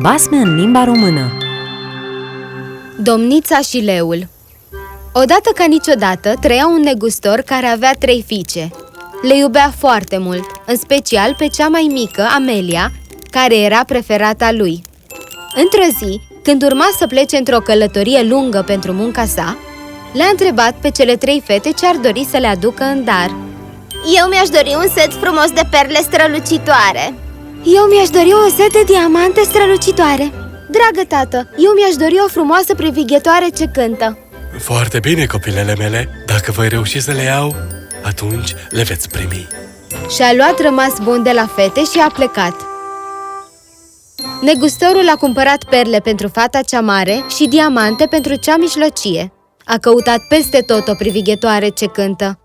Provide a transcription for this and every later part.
Basme în limba română Domnița și leul Odată ca niciodată trăia un negustor care avea trei fiice. Le iubea foarte mult, în special pe cea mai mică, Amelia, care era preferata lui. Într-o zi, când urma să plece într-o călătorie lungă pentru munca sa, le-a întrebat pe cele trei fete ce ar dori să le aducă în dar. Eu mi-aș dori un set frumos de perle strălucitoare Eu mi-aș dori o set de diamante strălucitoare. Dragă tată, eu mi-aș dori o frumoasă privighetoare ce cântă. Foarte bine, copilele mele. Dacă voi reuși să le iau, atunci le veți primi. Și-a luat rămas bun de la fete și a plecat. Negustorul a cumpărat perle pentru fata cea mare și diamante pentru cea mijlocie. A căutat peste tot o privighetoare ce cântă.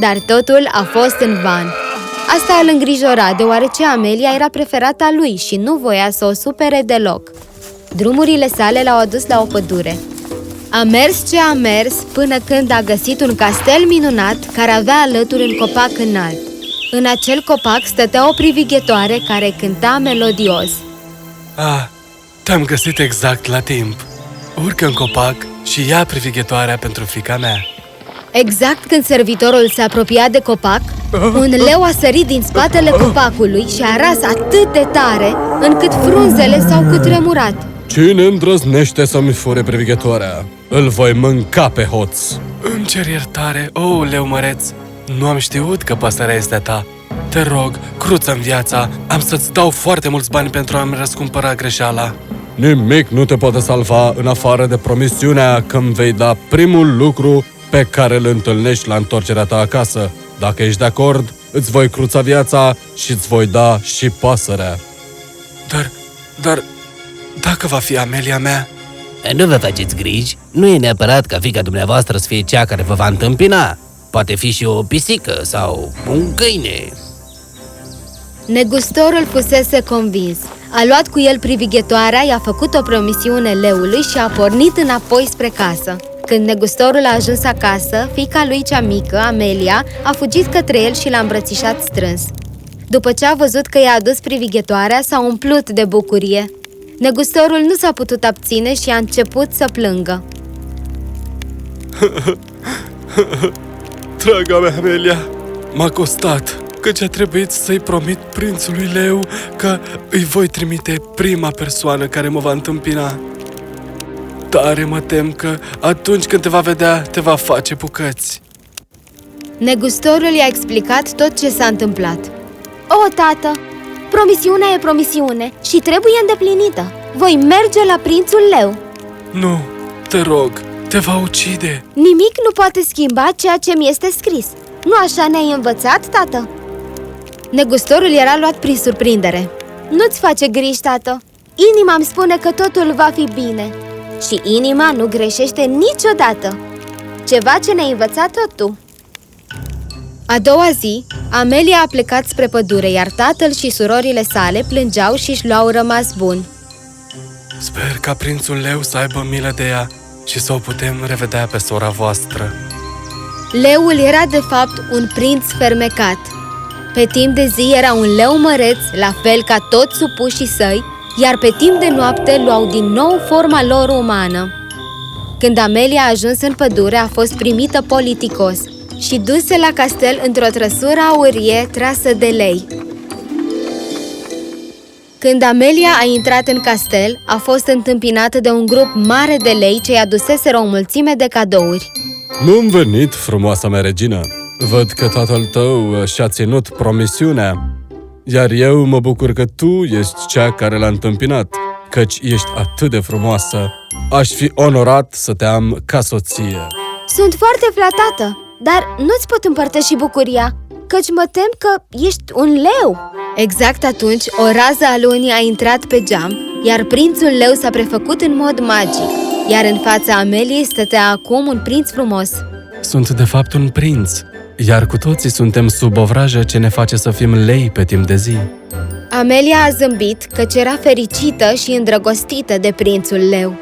Dar totul a fost în van Asta îl îngrijora, deoarece Amelia era preferata lui și nu voia să o supere deloc. Drumurile sale l-au adus la o pădure. A mers ce a mers până când a găsit un castel minunat care avea alături un copac înalt. În acel copac stătea o privighetoare care cânta melodios. Ah, te-am găsit exact la timp. Urcă în copac și ia privighetoarea pentru fica mea. Exact când servitorul se apropia de copac, un leu a sărit din spatele copacului și a ras atât de tare încât frunzele s-au cutremurat. Cine îndrăznește să-mi fure privighetoarea? Îl voi mânca pe hoț! Îmi cer iertare, o, leu măreț. Nu am știut că păsărea este a ta. Te rog, cruță în viața, am să-ți dau foarte mulți bani pentru a-mi răscumpăra greșeala. Nimic nu te poate salva în afară de promisiunea că îmi vei da primul lucru pe care îl întâlnești la întorcerea ta acasă. Dacă ești de acord, îți voi cruța viața și îți voi da și pasărea. Dar, dar, dacă va fi Amelia mea, Nu vă faceți griji, nu e neapărat ca fica dumneavoastră să fie cea care vă va întâmpina. Poate fi și o pisică sau un câine. Negustorul fusese convins. A luat cu el privighetoarea, i-a făcut o promisiune leului și a pornit înapoi spre casă. Când negustorul a ajuns acasă, fica lui cea mică, Amelia, a fugit către el și l-a îmbrățișat strâns. După ce a văzut că i-a adus privighetoarea, s-a umplut de bucurie. Negustorul nu s-a putut abține și a început să plângă. Draga mea, Amelia, m-a costat, căci a trebuit să-i promit prințului Leu că îi voi trimite prima persoană care mă va întâmpina. Tare mă tem că atunci când te va vedea, te va face bucăți. Negustorul i-a explicat tot ce s-a întâmplat. O, tată, promisiunea e promisiune și trebuie îndeplinită Voi merge la prințul leu Nu, te rog, te va ucide. Nimic nu poate schimba ceea ce mi este scris Nu așa ne-ai învățat, tată? Negustorul era luat prin surprindere. Nu-ți face griji, tată Inima îmi spune că totul va fi bine Și inima nu greșește niciodată Ceva ce ne-ai învățat tot tu A doua zi, Amelia a plecat spre pădure, iar tatăl și surorile sale plângeau și își luau rămas bun. Sper ca prințul Leu să aibă milă de ea și să o putem revedea pe sora voastră. Leul era de fapt un prinț fermecat. Pe timp de zi era un leu măreț, la fel ca toți supușii săi, iar pe timp de noapte luau din nou forma lor umană. Când Amelia a ajuns în pădure, a fost primită politicos și dusă la castel într-o trăsură aurie trasă de lei. Când Amelia a intrat în castel, a fost întâmpinată de un grup mare de lei ce i-a duseseră o mulțime de cadouri. Bun venit, frumoasa mea regină! Văd că tatăl tău uh, și-a ținut promisiunea, iar eu mă bucur că tu ești cea care l-a întâmpinat, căci ești atât de frumoasă. Aș fi onorat să te am ca soție. Sunt foarte flatată, dar nu-ți pot împărtăși bucuria Căci mă tem că ești un leu Exact atunci, o rază a lunii a intrat pe geam, iar prințul leu s-a prefăcut în mod magic, iar în fața Ameliei stătea acum un prinț frumos. Sunt de fapt un prinț, iar cu toții suntem sub o vrajă ce ne face să fim lei pe timp de zi. Amelia a zâmbit căci era fericită și îndrăgostită de prințul leu.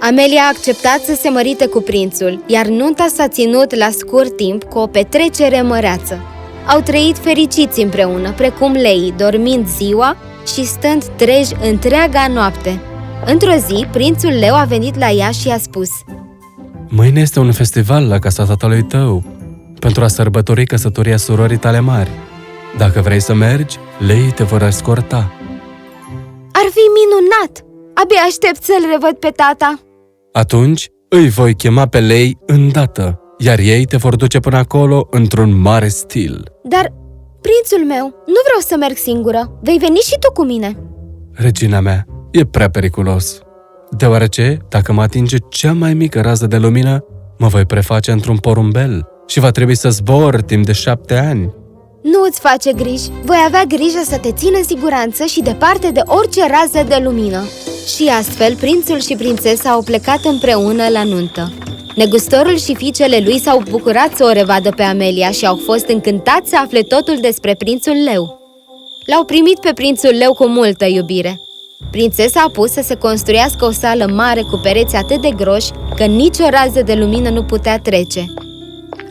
Amelia a acceptat să se mărite cu prințul, iar nunta s-a ținut la scurt timp cu o petrecere măreață. Au trăit fericiți împreună, precum leii, dormind ziua, și stând treji întreaga noapte. Într-o zi, prințul leu a venit la ea și i-a spus Mâine este un festival la casa tatălui tău, pentru a sărbători căsătoria surorii tale mari. Dacă vrei să mergi, lei te vor escorta. Ar fi minunat! Abia aștept să-l revăd pe tata. Atunci îi voi chema pe lei îndată, iar ei te vor duce până acolo într-un mare stil. Dar, prințul meu, nu vreau să merg singură. Vei veni și tu cu mine. Regina mea, e prea periculos. Deoarece, dacă mă atinge cea mai mică rază de lumină, mă voi preface într-un porumbel și va trebui să zbor timp de șapte ani. Nu îți face griji. Voi avea grijă să te țin în siguranță și departe de orice rază de lumină. Și astfel, prințul și prințesa au plecat împreună la nuntă. Negustorul și fiicele lui s-au bucurat să o revadă pe Amelia și au fost încântați să afle totul despre prințul leu. L-au primit pe prințul leu cu multă iubire. Prințesa a pus să se construiască o sală mare cu pereți atât de groși că nicio rază de lumină nu putea trece.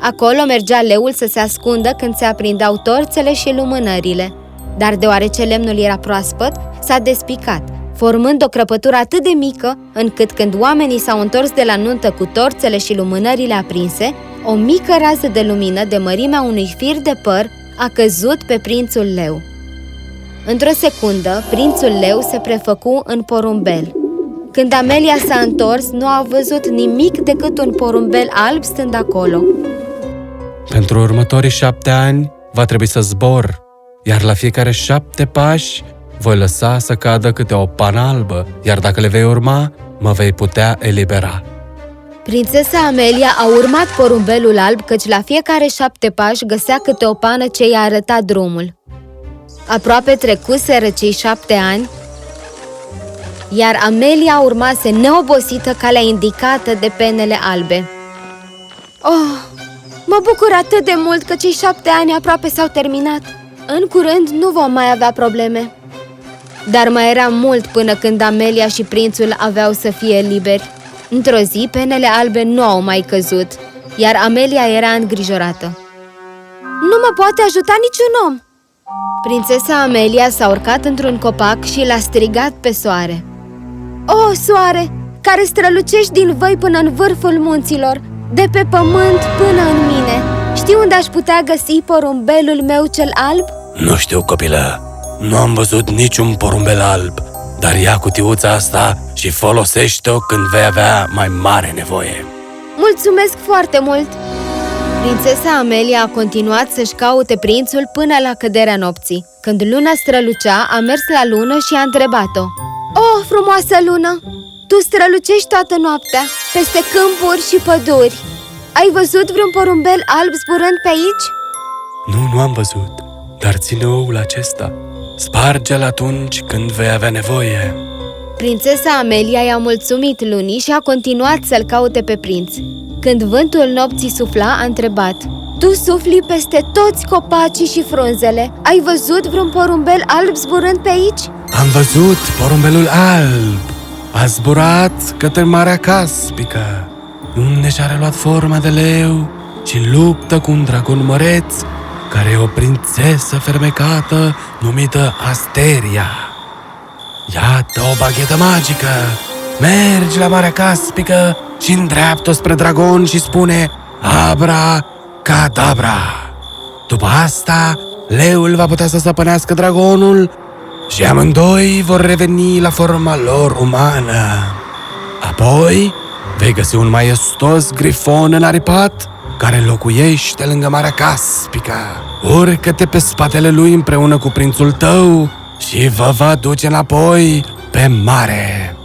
Acolo mergea leul să se ascundă când se aprindeau torțele și lumânările. Dar deoarece lemnul era proaspăt, s-a despicat, formând o crăpătură atât de mică, încât când oamenii s-au întors de la nuntă cu torțele și lumânările aprinse, o mică rază de lumină de mărimea unui fir de păr a căzut pe prințul leu. Într-o secundă, prințul leu se prefăcu în porumbel. Când Amelia s-a întors, nu a văzut nimic decât un porumbel alb stând acolo. Pentru următorii șapte ani va trebui să zbor, iar la fiecare șapte pași voi lăsa să cadă câte o pană albă, iar dacă le vei urma, mă vei putea elibera. Prințesa Amelia a urmat porumbelul alb căci la fiecare șapte pași găsea câte o pană ce i-a arătat drumul. Aproape trecuseră cei șapte ani, iar Amelia urmase neobosită calea indicată de penele albe. Oh, mă bucur atât de mult că cei șapte ani aproape s-au terminat. În curând nu vom mai avea probleme. Dar mai era mult până când Amelia și prințul aveau să fie liberi. Într-o zi, penele albe nu au mai căzut, iar Amelia era îngrijorată. Nu mă poate ajuta niciun om! Prințesa Amelia s-a urcat într-un copac și l-a strigat pe soare. O, soare, care strălucești din văi până în vârful munților, de pe pământ până în mine, știi unde aș putea găsi porumbelul meu cel alb? Nu știu, copilă. Nu am văzut niciun porumbel alb, dar ia cutiuța asta și folosește-o când vei avea mai mare nevoie. Mulțumesc foarte mult! Prințesa Amelia a continuat să-și caute prințul până la căderea nopții. Când luna strălucea, a mers la lună și a întrebat-o. Oh, frumoasă lună! Tu strălucești toată noaptea, peste câmpuri și păduri. Ai văzut vreun porumbel alb zburând pe aici? Nu, nu am văzut, dar ține oul acesta. Sparge-l atunci când vei avea nevoie. Prințesa Amelia i-a mulțumit lunii și a continuat să-l caute pe prinț. Când vântul nopții sufla, a întrebat Tu sufli peste toți copacii și frunzele. Ai văzut vreun porumbel alb zburând pe aici? Am văzut porumbelul alb. A zburat către Marea Caspică, unde și-a reluat forma de leu și luptă cu un dragon măreț, care e o prințesă fermecată numită Asteria. Iată o baghetă magică! Mergi la Marea Caspică și îndreaptă spre dragon și spune Abra cadabra. După asta, leul va putea să stăpânească dragonul și amândoi vor reveni la forma lor umană. Apoi, vei găsi un maestos grifon înaripat care locuiește lângă Marea Caspică. Urcă-te pe spatele lui împreună cu prințul tău și vă va duce înapoi pe mare.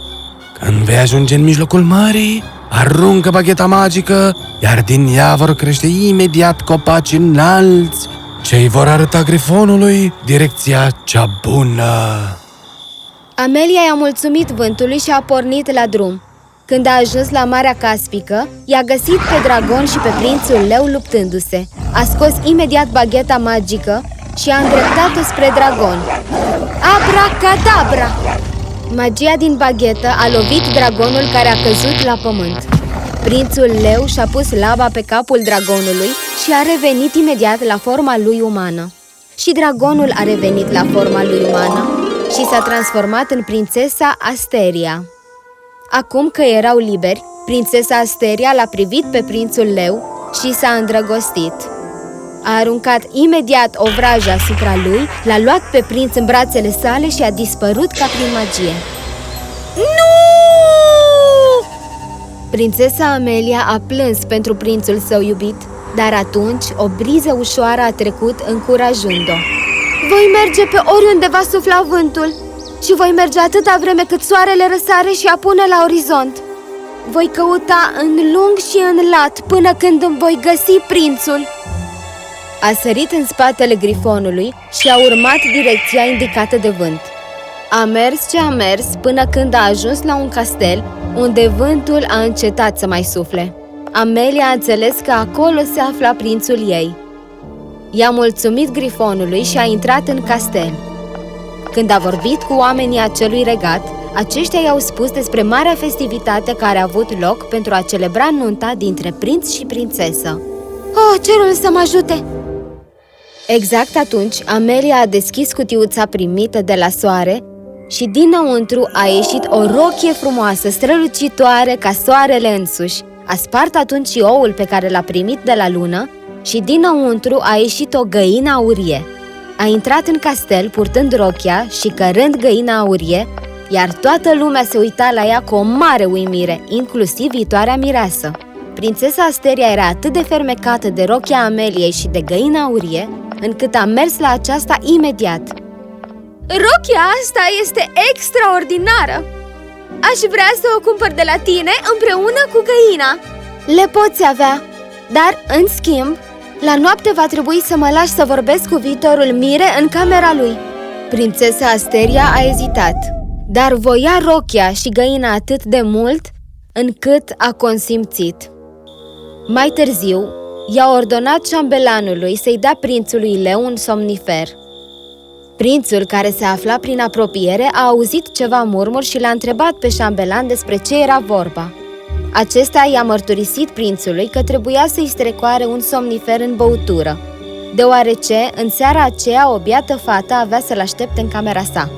Când vei ajunge în mijlocul mării, aruncă bagheta magică, iar din ea vor crește imediat copaci înalți ce îi vor arăta grifonului direcția cea bună. Amelia i-a mulțumit vântului și a pornit la drum. Când a ajuns la Marea Caspică, i-a găsit pe dragon și pe prințul leu luptându-se. A scos imediat bagheta magică și a îndreptat-o spre dragon. Abracadabra! Magia din baghetă a lovit dragonul care a căzut la pământ. Prințul leu și-a pus laba pe capul dragonului și a revenit imediat la forma lui umană. Și dragonul a revenit la forma lui umană și și s-a transformat în prințesa Asteria. Acum că erau liberi, prințesa Asteria l-a privit pe prințul leu și s-a îndrăgostit. A aruncat imediat o vrajă asupra lui, l-a luat pe prinț în brațele sale și a dispărut ca prin magie. Nu! Prințesa Amelia a plâns pentru prințul său iubit, dar atunci o briză ușoară a trecut încurajând-o. Voi merge pe oriunde va sufla vântul și voi merge atâta vreme cât soarele răsare și apune la orizont. Voi căuta în lung și în lat până când îmi voi găsi prințul. A sărit în spatele grifonului și a urmat direcția indicată de vânt. A mers și a mers până când a ajuns la un castel unde vântul a încetat să mai sufle. Amelia a înțeles că acolo se afla prințul ei. I-a mulțumit grifonului și a intrat în castel. Când a vorbit cu oamenii acelui regat, aceștia i-au spus despre marea festivitate care a avut loc pentru a celebra nunta dintre prinț și prințesă. Oh, cerul să mă ajute! Exact atunci, Amelia a deschis cutiuța primită de la soare și dinăuntru a ieșit o rochie frumoasă, strălucitoare ca soarele însuși. A spart atunci și oul pe care l-a primit de la lună și dinăuntru a ieșit o găină aurie. A intrat în castel purtând rochia și cărând găina aurie, iar toată lumea se uita la ea cu o mare uimire, inclusiv viitoarea mireasă. Prințesa Asteria era atât de fermecată de rochia Ameliei și de găina aurie, încât a mers la aceasta imediat. Rochia asta este extraordinară! Aș vrea să o cumpăr de la tine împreună cu găina Le poți avea, dar, în schimb, la noapte va trebui să mă lași să vorbesc cu viitorul mire în camera lui. Prințesa Asteria a ezitat, dar voia rochia și găina atât de mult încât a consimțit. Mai târziu, i-a ordonat șambelanului să-i dea prințului leu un somnifer. Prințul, care se afla prin apropiere, a auzit ceva murmur și l-a întrebat pe șambelan despre ce era vorba. Acesta i-a mărturisit prințului că trebuia să-i strecoare un somnifer în băutură, deoarece în seara aceea o biată fată avea să-l aștepte în camera sa.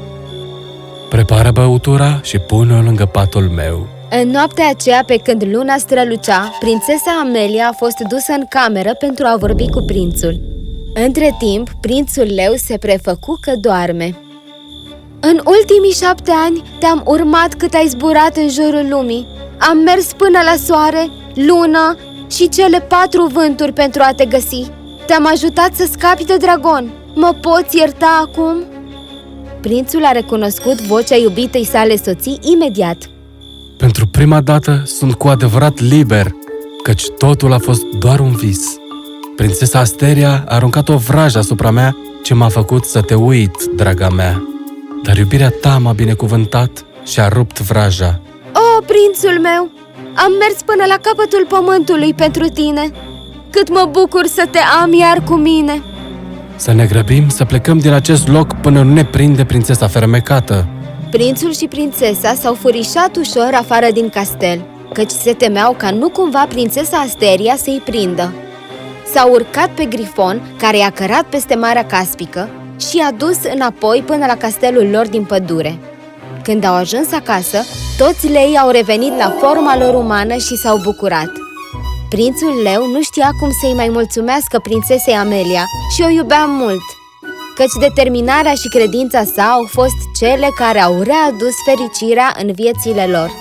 Prepară băutura și pune-o lângă patul meu. În noaptea aceea, pe când luna strălucea, prințesa Amelia a fost dusă în cameră pentru a vorbi cu prințul. Între timp, prințul leu se prefăcu că doarme. În ultimii șapte ani te-am urmat cât ai zburat în jurul lumii. Am mers până la soare, lună și cele patru vânturi pentru a te găsi. Te-am ajutat să scapi de dragon. Mă poți ierta acum? Prințul a recunoscut vocea iubitei sale soții imediat. Pentru prima dată sunt cu adevărat liber, căci totul a fost doar un vis. Prințesa Asteria a aruncat o vrajă asupra mea ce m-a făcut să te uit, draga mea. Dar iubirea ta m-a binecuvântat și a rupt vraja. O, prințul meu! Am mers până la capătul pământului pentru tine. Cât mă bucur să te am iar cu mine! Să ne grăbim să plecăm din acest loc până nu ne prinde prințesa fermecată. Prințul și prințesa s-au furișat ușor afară din castel, căci se temeau ca nu cumva prințesa Asteria să-i prindă. S-au urcat pe grifon, care i-a cărat peste Marea Caspică și i-a dus înapoi până la castelul lor din pădure. Când au ajuns acasă, toți leii au revenit la forma lor umană și s-au bucurat. Prințul leu nu știa cum să-i mai mulțumească prințesei Amelia și o iubea mult, căci determinarea și credința sa au fost cele care au readus fericirea în viețile lor.